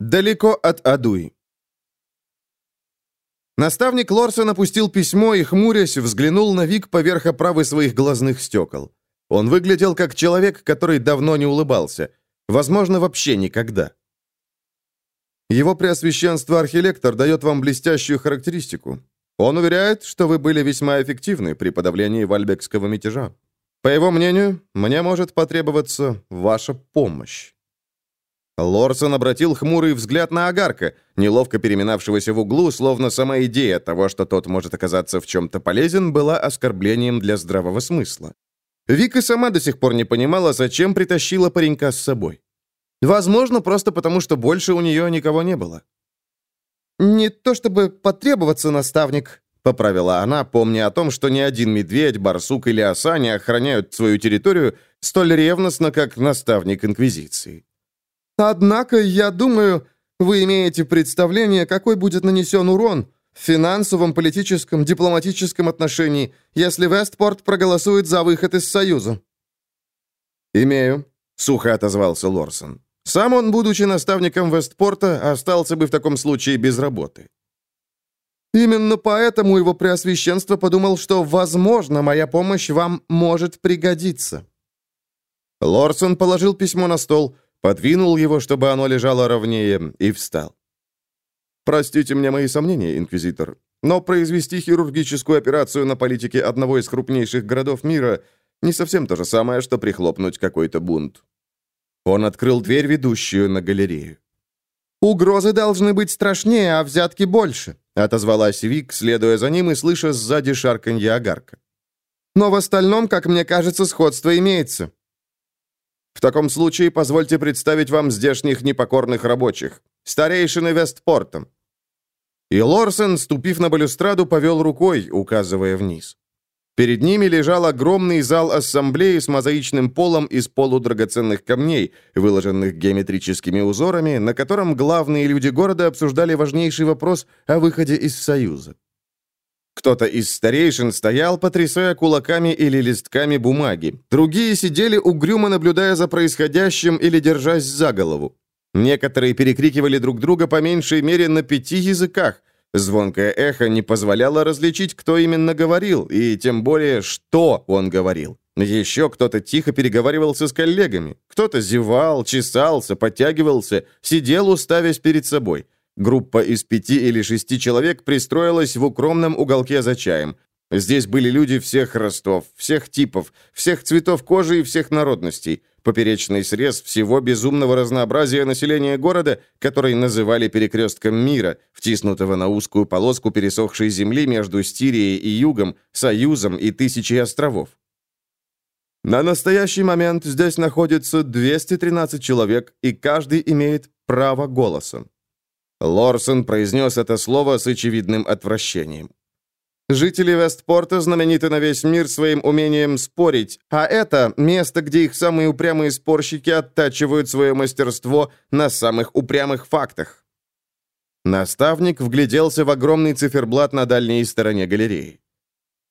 Далеко от Адуи. Наставник Лорсон опустил письмо и, хмурясь, взглянул на Вик поверх оправы своих глазных стекол. Он выглядел как человек, который давно не улыбался. Возможно, вообще никогда. Его преосвященство Архилектор дает вам блестящую характеристику. Он уверяет, что вы были весьма эффективны при подавлении вальбекского мятежа. По его мнению, мне может потребоваться ваша помощь. Лорсон обратил хмурый взгляд на Агарка, неловко переминавшегося в углу, словно сама идея того, что тот может оказаться в чем-то полезен, была оскорблением для здравого смысла. Вика сама до сих пор не понимала, зачем притащила паренька с собой. Возможно, просто потому, что больше у нее никого не было. «Не то чтобы потребоваться, наставник», — поправила она, помня о том, что ни один медведь, барсук или оса не охраняют свою территорию столь ревностно, как наставник Инквизиции. Однако, я думаю, вы имеете представление, какой будет нанесен урон в финансовом, политическом, дипломатическом отношении, если Вестпорт проголосует за выход из Союза. «Имею», — сухо отозвался Лорсон. «Сам он, будучи наставником Вестпорта, остался бы в таком случае без работы». «Именно поэтому его преосвященство подумал, что, возможно, моя помощь вам может пригодиться». Лорсон положил письмо на стол, — подвинул его, чтобы оно лежало ровнее, и встал. «Простите мне мои сомнения, инквизитор, но произвести хирургическую операцию на политике одного из крупнейших городов мира не совсем то же самое, что прихлопнуть какой-то бунт». Он открыл дверь, ведущую на галерею. «Угрозы должны быть страшнее, а взятки больше», — отозвалась Вик, следуя за ним и слыша сзади шарканье огарка. «Но в остальном, как мне кажется, сходство имеется. В таком случае позвольте представить вам здешних непокорных рабочих, старейшины Вестпорта». И Лорсен, ступив на балюстраду, повел рукой, указывая вниз. Перед ними лежал огромный зал ассамблеи с мозаичным полом из полудрагоценных камней, выложенных геометрическими узорами, на котором главные люди города обсуждали важнейший вопрос о выходе из Союза. Кто-то из старейшин стоял, потрясая кулаками или листками бумаги. Другие сидели угрюмо, наблюдая за происходящим или держась за голову. Некоторые перекрикивали друг друга по меньшей мере на пяти языках. Звонкое эхо не позволяло различить, кто именно говорил, и тем более, что он говорил. Еще кто-то тихо переговаривался с коллегами. Кто-то зевал, чесался, подтягивался, сидел, уставясь перед собой. Группа из пяти или шести человек пристроилась в укромном уголке за чаем. Здесь были люди всех ростов, всех типов, всех цветов кожи и всех народностей. Поперечный срез всего безумного разнообразия населения города, который называли перекрестком мира, втиснутого на узкую полоску пересохшей земли между Стирией и Югом, Союзом и тысячей островов. На настоящий момент здесь находится 213 человек, и каждый имеет право голоса. Лорсон произнес это слово с очевидным отвращением. Жители Вестпорта знамениты на весь мир своим умением спорить, а это место, где их самые упрямые спорщики оттачивают свое мастерство на самых упрямых фактах. Наставник вгляделся в огромный циферблат на дальней стороне галереи.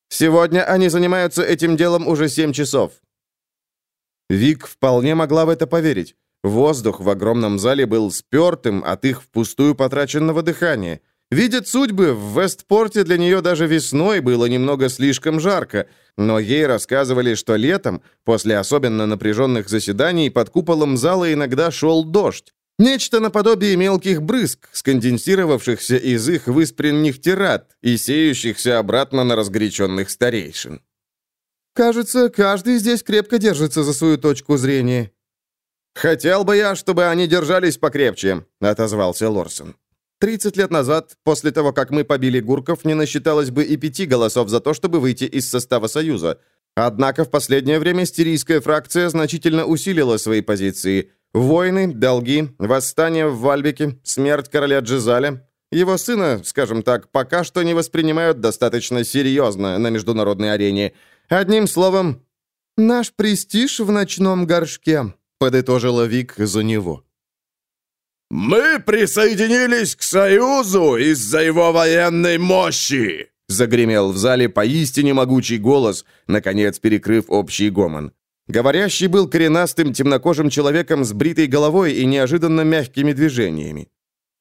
«Сегодня они занимаются этим делом уже семь часов». Вик вполне могла в это поверить. Воздух в огромном зале был спертым от их впустую потраченного дыхания. Видят судьбы, в Вестпорте для нее даже весной было немного слишком жарко, но ей рассказывали, что летом, после особенно напряженных заседаний, под куполом зала иногда шел дождь. Нечто наподобие мелких брызг, сконденсировавшихся из их выспренних тират и сеющихся обратно на разгоряченных старейшин. «Кажется, каждый здесь крепко держится за свою точку зрения», «Хотел бы я, чтобы они держались покрепче», — отозвался Лорсон. «Тридцать лет назад, после того, как мы побили гурков, не насчиталось бы и пяти голосов за то, чтобы выйти из состава Союза. Однако в последнее время стирийская фракция значительно усилила свои позиции. Войны, долги, восстание в Вальбике, смерть короля Джизаля. Его сына, скажем так, пока что не воспринимают достаточно серьезно на международной арене. Одним словом, наш престиж в ночном горшке», подытожила Вик за него. «Мы присоединились к Союзу из-за его военной мощи!» Загремел в зале поистине могучий голос, наконец перекрыв общий гомон. Говорящий был коренастым темнокожим человеком с бритой головой и неожиданно мягкими движениями.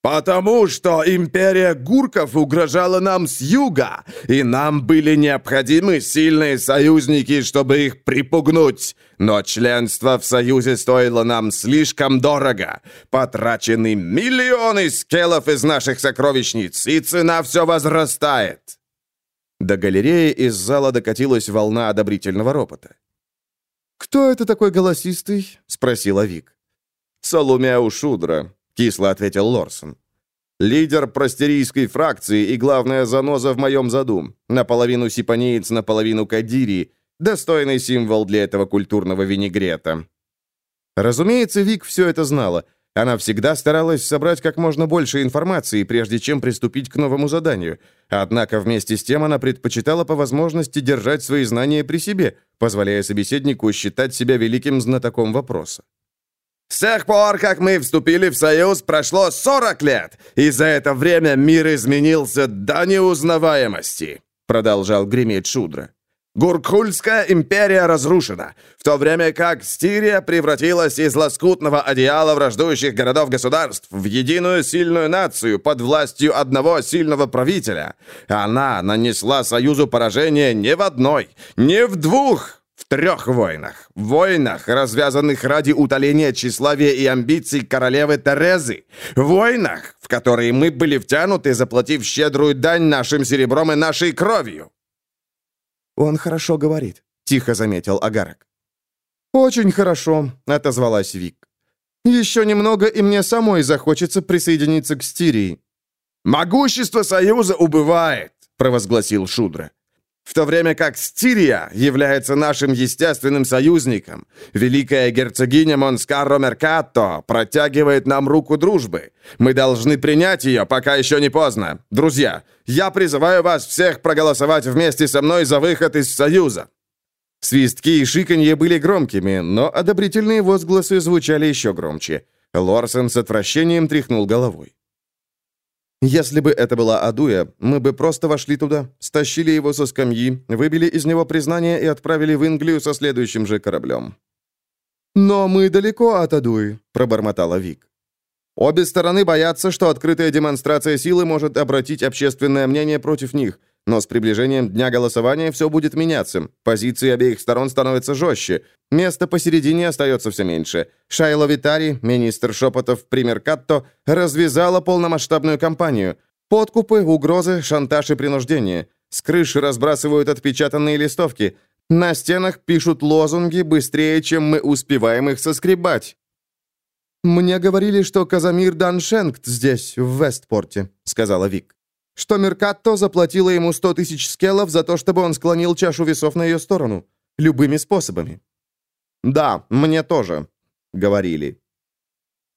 Потому что империя гурков угрожала нам с юга, и нам были необходимы сильные союзники, чтобы их припугнуть. Но членство в союзе стоило нам слишком дорого. Потрачены миллионы скелов из наших сокровищниц, и цена все возрастает. До галереи из зала докатилась волна одобрительного ропота. «Кто это такой голосистый?» — спросила Вик. «Солумеу Шудра», кисло ответил Лорсон. «Лидер простерийской фракции и главная заноза в моем заду. Наполовину сипанеец, наполовину кадири. Достойный символ для этого культурного винегрета». Разумеется, Вик все это знала. Она всегда старалась собрать как можно больше информации, прежде чем приступить к новому заданию. Однако вместе с тем она предпочитала по возможности держать свои знания при себе, позволяя собеседнику считать себя великим знатоком вопроса. С тех пор, как мы вступили в Союз, прошло 40 лет, и за это время мир изменился до неузнаваемости», продолжал греметь Шудра. Гуркхульская империя разрушена, в то время как Стирия превратилась из лоскутного одеяла враждующих городов-государств в единую сильную нацию под властью одного сильного правителя. Она нанесла Союзу поражение не в одной, не в двух, в трех войнах. Войнах, развязанных ради утоления тщеславия и амбиций королевы Терезы. Войнах, в которые мы были втянуты, заплатив щедрую дань нашим серебром и нашей кровью. «Он хорошо говорит», — тихо заметил Агарок. «Очень хорошо», — отозвалась Вик. «Еще немного, и мне самой захочется присоединиться к Стирии». «Могущество Союза убывает», — провозгласил Шудра в то время как Стирия является нашим естественным союзником. Великая герцогиня Монскарро Меркато протягивает нам руку дружбы. Мы должны принять ее, пока еще не поздно. Друзья, я призываю вас всех проголосовать вместе со мной за выход из Союза». Свистки и шиканье были громкими, но одобрительные возгласы звучали еще громче. Лорсен с отвращением тряхнул головой. Если бы это была Адуя, мы бы просто вошли туда, стащили его со скамьи, выбили из него признание и отправили в Инглию со следующим же кораблем. «Но мы далеко от Адуи», — пробормотала Вик. Обе стороны боятся, что открытая демонстрация силы может обратить общественное мнение против них, но с приближением дня голосования все будет меняться. Позиции обеих сторон становятся жестче. Места посередине остается все меньше. Шайло Витари, министр шепотов при Меркатто, развязала полномасштабную кампанию. Подкупы, угрозы, шантаж и принуждение. С крыши разбрасывают отпечатанные листовки. На стенах пишут лозунги быстрее, чем мы успеваем их соскребать. «Мне говорили, что Казамир Даншенкт здесь, в Вестпорте», — сказала Вик что Меркатто заплатила ему 100 тысяч скеллов за то, чтобы он склонил чашу весов на ее сторону. Любыми способами. «Да, мне тоже», — говорили.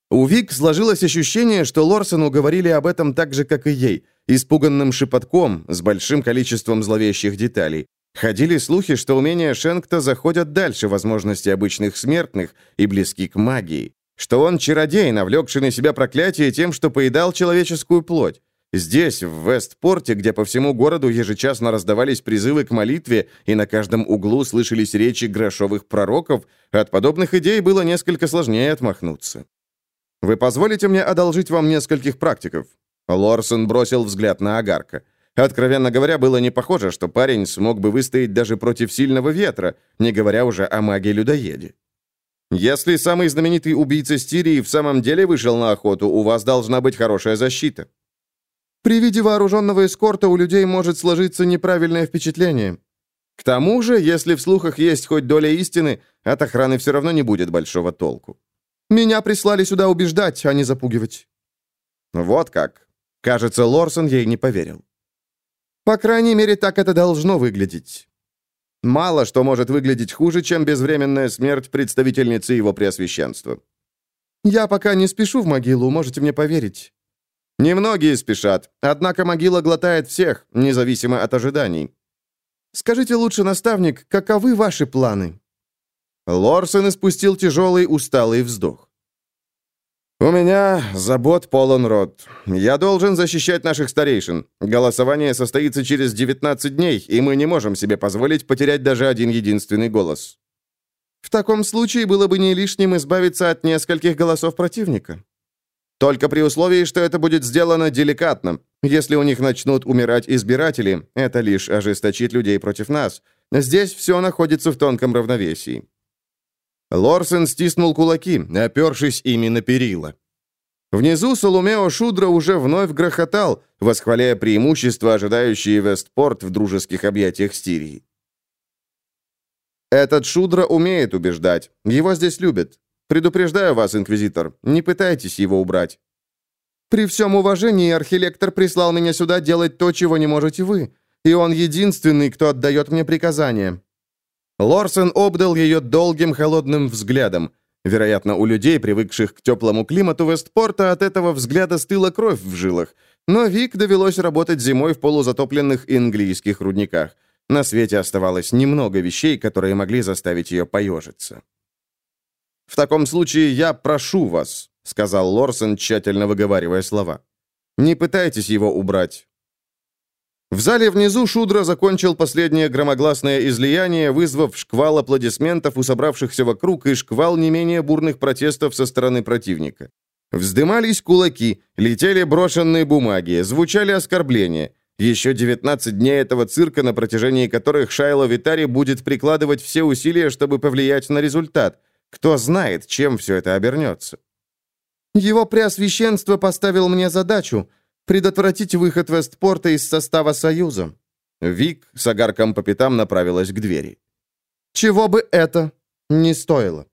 У Вик сложилось ощущение, что Лорсону говорили об этом так же, как и ей, испуганным шепотком, с большим количеством зловещих деталей. Ходили слухи, что умения Шенкта заходят дальше возможностей обычных смертных и близки к магии, что он чародей, навлекший на себя проклятие тем, что поедал человеческую плоть, Здесь, в Вестпорте, где по всему городу ежечасно раздавались призывы к молитве, и на каждом углу слышались речи грошовых пророков, от подобных идей было несколько сложнее отмахнуться. «Вы позволите мне одолжить вам нескольких практиков?» Лорсон бросил взгляд на Агарка. Откровенно говоря, было не похоже, что парень смог бы выстоять даже против сильного ветра, не говоря уже о маге-людоеде. «Если самый знаменитый убийца Стирии в самом деле вышел на охоту, у вас должна быть хорошая защита», при виде вооруженного эскорта у людей может сложиться неправильное впечатление. К тому же, если в слухах есть хоть доля истины, от охраны все равно не будет большого толку. Меня прислали сюда убеждать, а не запугивать. Вот как. Кажется, Лорсон ей не поверил. По крайней мере, так это должно выглядеть. Мало что может выглядеть хуже, чем безвременная смерть представительницы его преосвященства. Я пока не спешу в могилу, можете мне поверить. Немногие спешат, однако могила глотает всех, независимо от ожиданий. Скажите лучше, наставник, каковы ваши планы?» Лорсон испустил тяжелый, усталый вздох. «У меня забот полон рот. Я должен защищать наших старейшин. Голосование состоится через 19 дней, и мы не можем себе позволить потерять даже один единственный голос». «В таком случае было бы не лишним избавиться от нескольких голосов противника». Только при условии, что это будет сделано деликатно. Если у них начнут умирать избиратели, это лишь ожесточит людей против нас. Здесь все находится в тонком равновесии». Лорсен стиснул кулаки, опершись ими на перила. Внизу Соломео Шудра уже вновь грохотал, восхваляя преимущества, ожидающие Вестпорт в дружеских объятиях Стирии. «Этот Шудра умеет убеждать. Его здесь любят. Предупреждаю вас, Инквизитор, не пытайтесь его убрать». «При всем уважении архилектор прислал меня сюда делать то, чего не можете вы, и он единственный, кто отдает мне приказания». Лорсен обдал ее долгим холодным взглядом. Вероятно, у людей, привыкших к теплому климату Вестпорта, от этого взгляда стыла кровь в жилах. Но Вик довелось работать зимой в полузатопленных английских рудниках. На свете оставалось немного вещей, которые могли заставить ее поежиться. «В таком случае я прошу вас», — сказал Лорсон, тщательно выговаривая слова. «Не пытайтесь его убрать. В зале внизу Шудра закончил последнее громогласное излияние, вызвав шквал аплодисментов у собравшихся вокруг и шквал не менее бурных протестов со стороны противника. Вздымались кулаки, летели брошенные бумаги, звучали оскорбления. Еще 19 дней этого цирка, на протяжении которых Шайло Витари будет прикладывать все усилия, чтобы повлиять на результат. Кто знает, чем все это обернется. «Его Преосвященство поставил мне задачу — предотвратить выход Вестпорта из состава Союза». Вик с огарком по пятам направилась к двери. «Чего бы это не стоило».